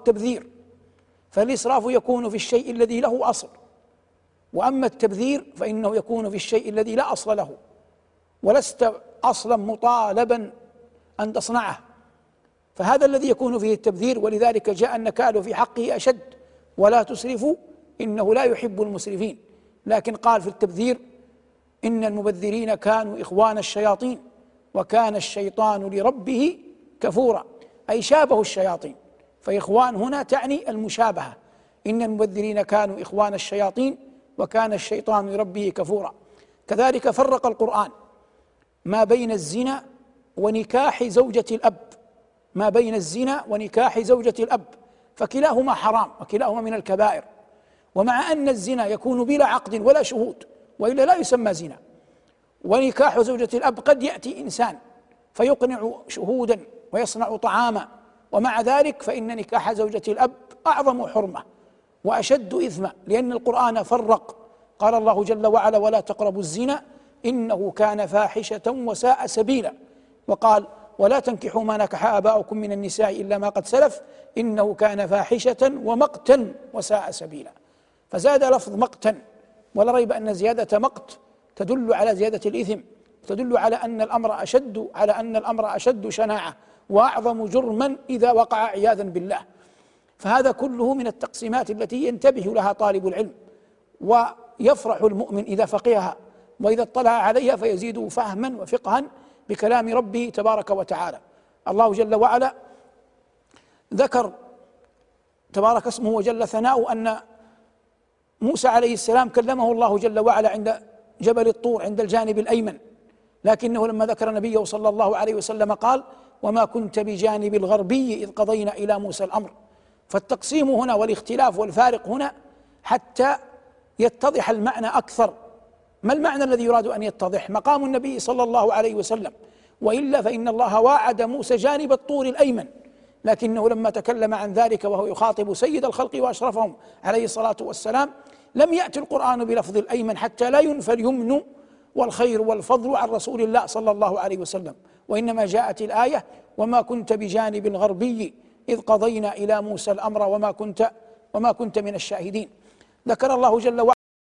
التبذير فالإسراف يكون في الشيء الذي له أصل وأما التبذير فإنه يكون في الشيء الذي لا أصل له ولست أصلا مطالبا أن تصنعه فهذا الذي يكون فيه التبذير ولذلك جاء النكال في حقه أشد ولا تسرفوا إنه لا يحب المسرفين لكن قال في التبذير إن المبذرين كانوا إخوان الشياطين وكان الشيطان لربه كفورا أي شابه الشياطين. فإخوان هنا تعني المشابهة. إن المبذرين كانوا إخوان الشياطين وكان الشيطان لربه كفورا. كذلك فرق القرآن. ما بين الزنا ونكاح زوجة الأب. ما بين الزنا ونكاح زوجة الأب. فكلاهما حرام وكلاهما من الكبائر. ومع أن الزنا يكون بلا عقد ولا شهود وإلا لا يسمى زنا. ونكاح زوجة الأب قد يأتي إنسان فيقنع شهودا ويصنع طعاما ومع ذلك فإن نكاح زوجة الأب أعظم حرمة وأشد إثما لأن القرآن فرق. قال الله جل وعلا ولا تقربوا الزنا إنه كان فاحشة وساء سبيلا. وقال ولا تنكحوا ما نكح آباؤكم من النساء إلا ما قد سلف إنه كان فاحشة ومقتا وساء سبيلا. فزاد لفظ مقتا ولا ريب أن زيادة مقت تدل على زيادة الإثم تدل على أن الأمر أشد على أن الأمر أشد شناعة. وأعظم جرما إذا وقع عياذا بالله. فهذا كله من التقسيمات التي ينتبه لها طالب العلم ويفرح المؤمن إذا فقهها وإذا اطلع عليها فيزيد فهما وفقها بكلام ربه تبارك وتعالى. الله جل وعلا ذكر تبارك اسمه وجل ثناؤه أن موسى عليه السلام كلمه الله جل وعلا عند جبل الطور عند الجانب الأيمن لكنه لما ذكر نبيه صلى الله عليه وسلم قال وما كنت بجانب الغربي إذ قضينا إلى موسى الأمر. فالتقسيم هنا والاختلاف والفارق هنا حتى يتضح المعنى أكثر. ما المعنى الذي يراد أن يتضح؟ مقام النبي صلى الله عليه وسلم. وإلا فإن الله واعد موسى جانب الطور الأيمن. لكنه لما تكلم عن ذلك وهو يخاطب سيد الخلق وأشرفهم عليه الصلاة والسلام لم يأتي القرآن بلفظ الأيمن حتى لا ينفى اليمن والخير والفضل عن رسول الله صلى الله عليه وسلم. وإنما جاءت الآية وما كنت بجانب الغربي إذ قضينا إلى موسى الأمر وما كنت وما كنت من الشاهدين. ذكر الله جل وعلا